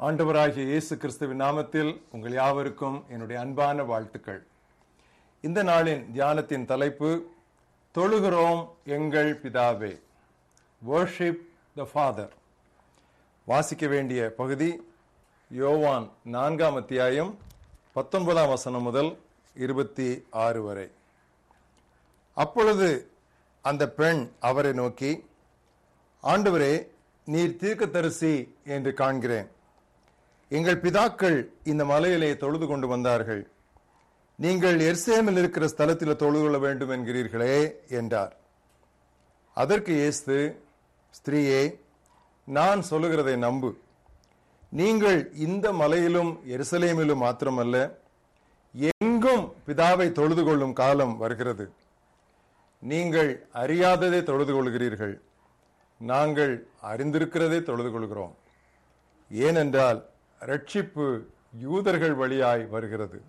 ஆண்டவராகிய இயேசு கிறிஸ்துவின் நாமத்தில் உங்கள் யாவருக்கும் என்னுடைய அன்பான வாழ்த்துக்கள். இந்த நாளின் தியானத்தின் தலைப்பு தொழுகிறோம் எங்கள் பிதாவே வேர்ஷிப் த ஃபாதர் வாசிக்க வேண்டிய பகுதி யோவான் நான்காம் அத்தியாயம் பத்தொன்பதாம் வசனம் முதல் இருபத்தி ஆறு வரை. அப்பொழுது அந்த பெண் அவரை நோக்கி ஆண்டவரே நீர் தீர்க்கத்தரிசி என்று காண்கிறேன். எங்கள் பிதாக்கள் இந்த மலையிலே தொழுது கொண்டு வந்தார்கள். நீங்கள் எர்சேமில் இருக்கிற ஸ்தலத்தில் தொழுது கொள்ள வேண்டும் என்கிறீர்களே என்றார். அதற்கு இயேசு ஸ்திரீயே நான் சொல்லுகிறதை நம்பு. நீங்கள் இந்த மலையிலும் எருசலேமிலும் மாத்திரமல்ல எங்கும் பிதாவை தொழுது கொள்ளும் காலம் வருகிறது. நீங்கள் அறியாததை தொழுது கொள்கிறீர்கள். நாங்கள் அறிந்திருக்கிறதை தொழுது கொள்கிறோம். ஏனென்றால் ரட்சிப்பு யூதர்கள் வழியாய் வருகிறது.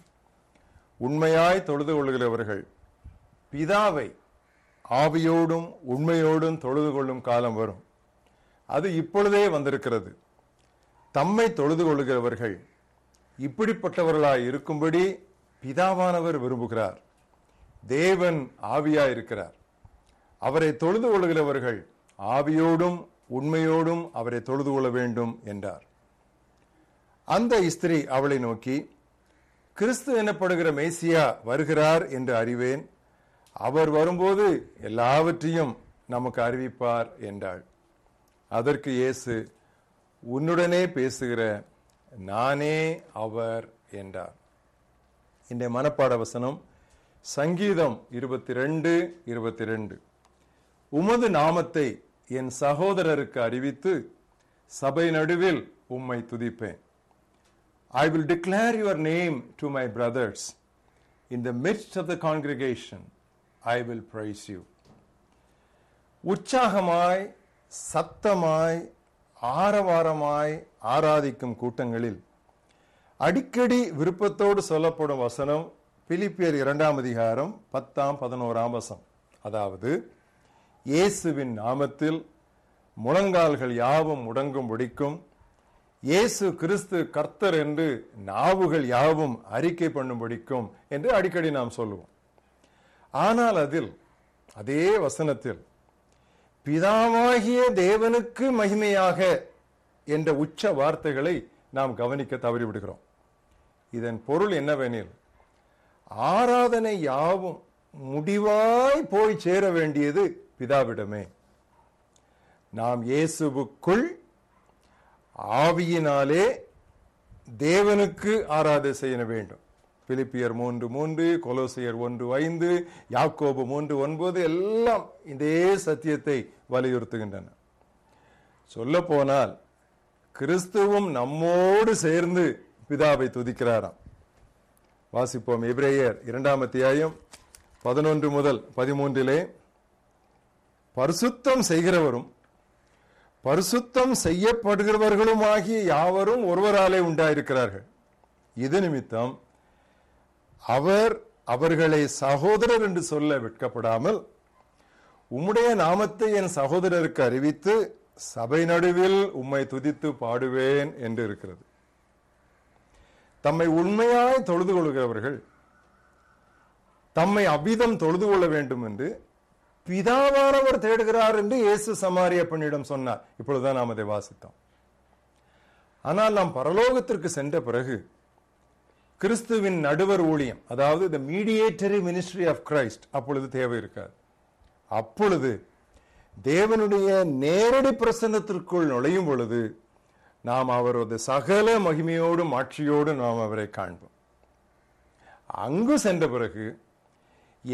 உண்மையாய் தொழுது கொள்கிறவர்கள் பிதாவை ஆவியோடும் உண்மையோடும் தொழுது கொள்ளும் காலம் வரும். அது இப்பொழுதே வந்திருக்கிறது. தம்மை தொழுது கொள்கிறவர்கள் இப்படிப்பட்டவர்களாய் இருக்கும்படி பிதாவானவர் விரும்புகிறார். தேவன் ஆவியாய் இருக்கிறார். அவரை தொழுது கொள்கிறவர்கள் ஆவியோடும் உண்மையோடும் அவரை தொழுது கொள்ள வேண்டும் என்றார். அந்த இஸ்திரி அவளை நோக்கி கிறிஸ்து எனப்படுகிற மேசியா வருகிறார் என்று அறிவேன். அவர் வரும்போது எல்லாவற்றையும் நமக்கு அறிவிப்பார் என்றாள். அதற்கு இயேசு உன்னுடனே பேசுகிற நானே அவர் என்றார். இந்த மனப்பாட வசனம் சங்கீதம் இருபத்தி ரெண்டு இருபத்தி ரெண்டு உமது நாமத்தை என் சகோதரருக்கு அறிவித்து சபை நடுவில் உம்மை துதிப்பேன். I will declare your name to my brothers. In the midst of the congregation, I will praise you. உற்சாகமாய் சத்தமாய் ஆரவாரமாய் ஆராதிக்கும் கூட்டங்களில் அடிக்கடி விருப்பத்தோடு சொல்லப்படும் வசனம் பிலிப்பியர் இரண்டாம் அதிகாரம் பத்தாம் பதினோராம் வசம் அதாவது இயேசுவின் நாமத்தில் முழங்கால்கள் யாவும் முடங்கும் முடிக்கும் இயேசு கிறிஸ்து கர்த்தர் என்று நாவுகள் யாவும் அறிக்கை பண்ணும்படிக்கும் என்று அடிக்கடி நாம் சொல்லுவோம். ஆனால் அதில் அதே வசனத்தில் பிதாவாகிய தேவனுக்கு மகிமையாக என்ற உச்ச வார்த்தைகளை நாம் கவனிக்க தவறிவிடுகிறோம். இதன் பொருள் என்னவெனில் ஆராதனை யாவும் முடிவாய் போய் சேர வேண்டியது பிதாவிடமே. நாம் இயேசுவுக்குள் ஆவியினாலே தேவனுக்கு ஆராதை செய்ய வேண்டும். பிலிப்பியர் மூன்று மூன்று கொலோசியர் ஒன்று ஐந்து யாக்கோபு மூன்று ஒன்பது எல்லாம் இதே சத்தியத்தை வலியுறுத்துகின்றன. சொல்ல போனால் கிறிஸ்துவும் நம்மோடு சேர்ந்து பிதாவை துதிக்கிறாராம். வாசிப்போம் இப்ரேயர் இரண்டாம் அத்தியாயம் பதினொன்று முதல் பதிமூன்றிலே பரிசுத்தம் செய்கிறவரும் பரிசுத்தம் செய்யப்படுகிறவர்களுமாகிய யாவரும் ஒருவராலே உண்டாயிருக்கிறார்கள். இது நிமித்தம் அவர் அவர்களை சகோதரர் என்று சொல்ல வெட்கப்படாமல் உம்முடைய நாமத்தை என் சகோதரருக்கு அறிவித்து சபை நடுவில் உம்மை துதித்து பாடுவேன் என்று இருக்கிறது. தம்மை உண்மையாய் தொழுது கொள்கிறவர்கள் தம்மை அவ்விதம் தொழுது கொள்ள வேண்டும் என்று பிதாவானவர் தேடுகிறார் என்று இயேசு சமாரிய பெண்ணிடம் சொன்னார். இப்பொழுதுதான் நாம் அதை வாசித்தோம். ஆனால் நாம் பரலோகத்திற்கு சென்ற பிறகு கிறிஸ்துவின் நடுவர் ஊழியம் அதாவது the mediatory ministry of Christ அப்பொழுது தேவை இருக்காது. அப்பொழுது தேவனுடைய நேரடி பிரசன்னத்திற்குள் நுழையும் பொழுது நாம் அவரது சகல மகிமையோடும் ஆட்சியோடும் நாம் அவரை காண்போம். அங்கு சென்ற பிறகு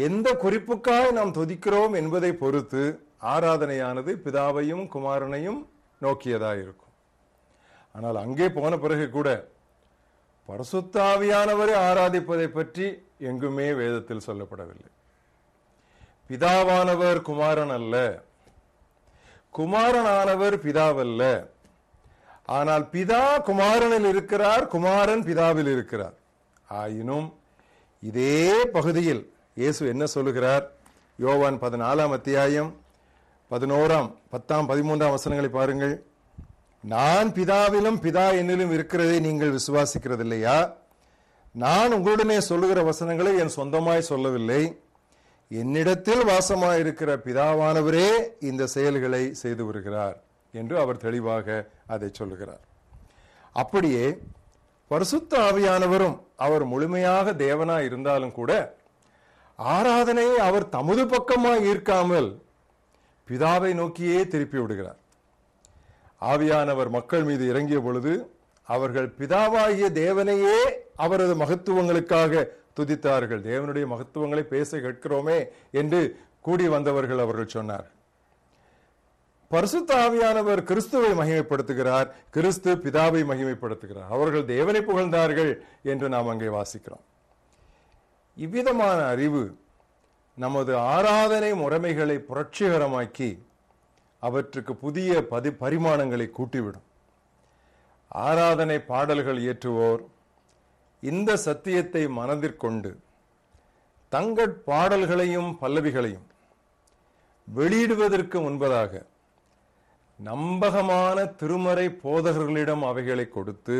எந்த குறிப்புக்காக நாம் துதிக்கிறோம் என்பதை பொறுத்து ஆராதனையானது பிதாவையும் குமாரனையும் நோக்கியதாக இருக்கும். ஆனால் அங்கே போன பிறகு கூட பரசுத்தாவியானவரை ஆராதிப்பதை பற்றி எங்குமே வேதத்தில் சொல்லப்படவில்லை. பிதாவானவர் குமாரன் அல்ல. குமாரனானவர் பிதாவல்ல. ஆனால் பிதா குமாரனில் இருக்கிறார் குமாரன் பிதாவில் இருக்கிறார். ஆயினும் இதே பகுதியில் இயேசு என்ன சொல்லுகிறார்? யோவான் பதினாலாம் அத்தியாயம் பதினோராம் பத்தாம் பதிமூன்றாம் வசனங்களை பாருங்கள். நான் பிதாவிலும் பிதா என்னிலும் இருக்கிறதை நீங்கள் விசுவாசிக்கிறது இல்லையா நான் உங்களுடனே சொல்லுகிற வசனங்களை என் சொந்தமாய் சொல்லவில்லை. என்னிடத்தில் வாசமாக இருக்கிற பிதாவானவரே இந்த செயல்களை செய்து வருகிறார் என்று அவர் தெளிவாக அதை சொல்லுகிறார். அப்படியே பரிசுத்த ஆவியானவரும் அவர் முழுமையாக தேவனாய் இருந்தாலும் கூட ஆராதனையை அவர் தமது பக்கமாக ஈர்க்காமல் பிதாவை நோக்கியே திருப்பி விடுகிறார். ஆவியானவர் மக்கள் மீது இறங்கிய பொழுது அவர்கள் பிதாவாகிய தேவனையே அவரது மகத்துவங்களுக்காக துதித்தார்கள். தேவனுடைய மகத்துவங்களை பேச கேட்கிறோமே என்று கூடி வந்தவர்கள் அவர்கள் சொன்னார். பரிசுத்த ஆவியானவர் கிறிஸ்துவை மகிமைப்படுத்துகிறார். கிறிஸ்து பிதாவை மகிமைப்படுத்துகிறார். அவர்கள் தேவனை புகழ்ந்தார்கள் என்று நாம் அங்கே வாசிக்கிறோம். இவ்விதமான அறிவு நமது ஆராதனை முறைமைகளை புரட்சிகரமாக்கி அவற்றுக்கு புதிய பதி பரிமாணங்களை கூட்டிவிடும். ஆராதனை பாடல்கள் இயற்றுவோர் இந்த சத்தியத்தை மனதிற்கொண்டு தங்கள் பாடல்களையும் பல்லவிகளையும் வெளியிடுவதற்கு முன்பதாக நம்பகமான திருமறை போதகர்களிடம் அவைகளை கொடுத்து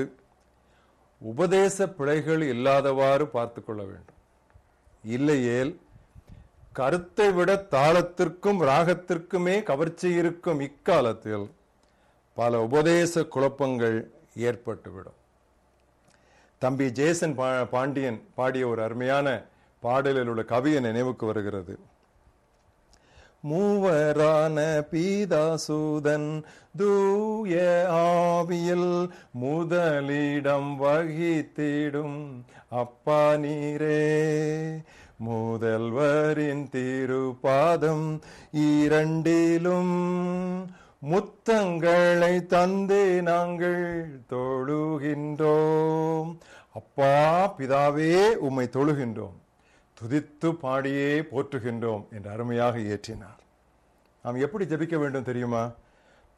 உபதேச பிழைகள் இல்லாதவாறு பார்த்து கொள்ள வேண்டும். இல்லையேல் கருத்தை விட தாளத்திற்கும் ராகத்திற்குமே கவர்ச்சி இருக்கும் இக்காலத்தில் பல உபதேச குழப்பங்கள் ஏற்பட்டுவிடும். தம்பி ஜேசன் பா- பாண்டியன் பாடிய ஒரு அருமையான பாடலில் உள்ள கவியை நினைவுக்கு வருகிறது. மூவரான பீதாசூதன் தூய ஆவியில் முதலிடம் வகித்திடும். அப்பா நீரே முதல்வரின் திருப்பாதம் இரண்டிலும் முத்தங்களை தந்து நாங்கள் தொழுகின்றோம். அப்பா பிதாவே உம்மை தொழுகின்றோம். துதித்து பாடியே போற்றுகின்றோம் என்று அருமையாக இயற்றினார். நாம் எப்படி ஜெபிக்க வேண்டும் தெரியுமா?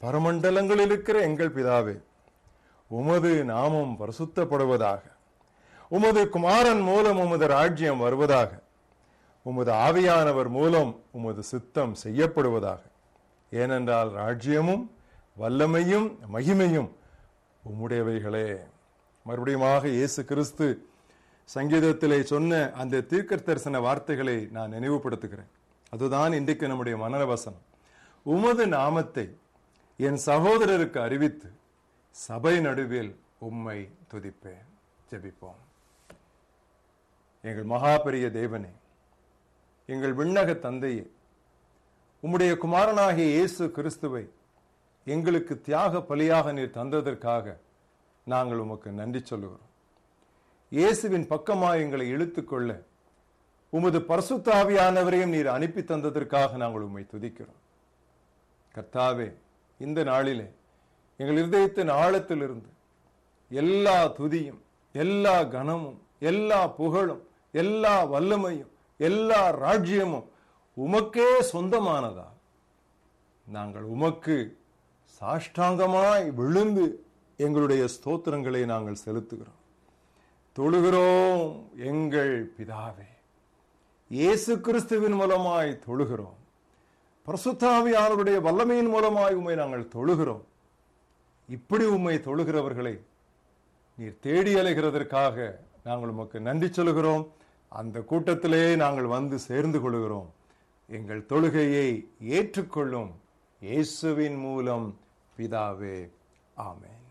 பரமண்டலங்களில் இருக்கிற எங்கள் பிதாவே உமது நாமம் பரிசுத்தப்படுவதாக உமது குமாரன் மூலம் உமது ராஜ்யம் வருவதாக உமது ஆவியானவர் மூலம் உமது சித்தம் செய்யப்படுவதாக. ஏனென்றால் ராஜ்யமும் வல்லமையும் மகிமையும் உம்முடையவைகளே. மறுபடியுமாக இயேசு கிறிஸ்து சங்கீதத்திலே சொன்ன அந்த தீர்க்க தரிசன வார்த்தைகளை நான் நினைவுபடுத்துகிறேன். அதுதான் இன்றைக்கு நம்முடைய மனவசனம் உமது நாமத்தை என் சகோதரருக்கு அறிவித்து சபை நடுவில் உம்மை துதிப்பேன். ஜெபிப்போம். எங்கள் மகாபெரிய தேவனே எங்கள் விண்ணக தந்தையே உம்முடைய குமாரனாகிய இயேசு கிறிஸ்துவை எங்களுக்கு தியாக பலியாக நீர் தந்ததற்காக நாங்கள் உமக்கு நன்றி சொல்லுகிறோம். இயேசுவின் பக்கமாக எங்களை இழுத்துக்கொள்ள உமது பரசுத்தாவியானவரையும் நீர் அனுப்பி தந்ததற்காக நாங்கள் உம்மை துதிக்கிறோம். கர்த்தாவே இந்த நாளிலே எங்கள் இருதயத்தின் ஆழத்திலிருந்து எல்லா துதியும் எல்லா கனமும் எல்லா புகழும் எல்லா வல்லமையும் எல்லா ராஜ்யமும் உமக்கே சொந்தமானதா நாங்கள் உமக்கு சாஷ்டாங்கமாய் விழுந்து எங்களுடைய ஸ்தோத்திரங்களை நாங்கள் செலுத்துகிறோம். தொழுகிறோம் எங்கள் பிதாவே. இயேசு கிறிஸ்துவின் மூலமாய் தொழுகிறோம். பரசுத்தாவியானவருடைய வல்லமையின் மூலமாய் உண்மை நாங்கள் தொழுகிறோம். இப்படி உம்மை தொழுகிறவர்களை நீர் தேடி அலைகிறதற்காக நாங்கள் உமக்கு நன்றி சொல்கிறோம் அந்த கூட்டத்திலே நாங்கள் வந்து சேர்ந்து கொள்கிறோம் எங்கள் தொழுகையை ஏற்றுக்கொள்ளும் இயேசுவின் மூலம் பிதாவே. ஆமேன்.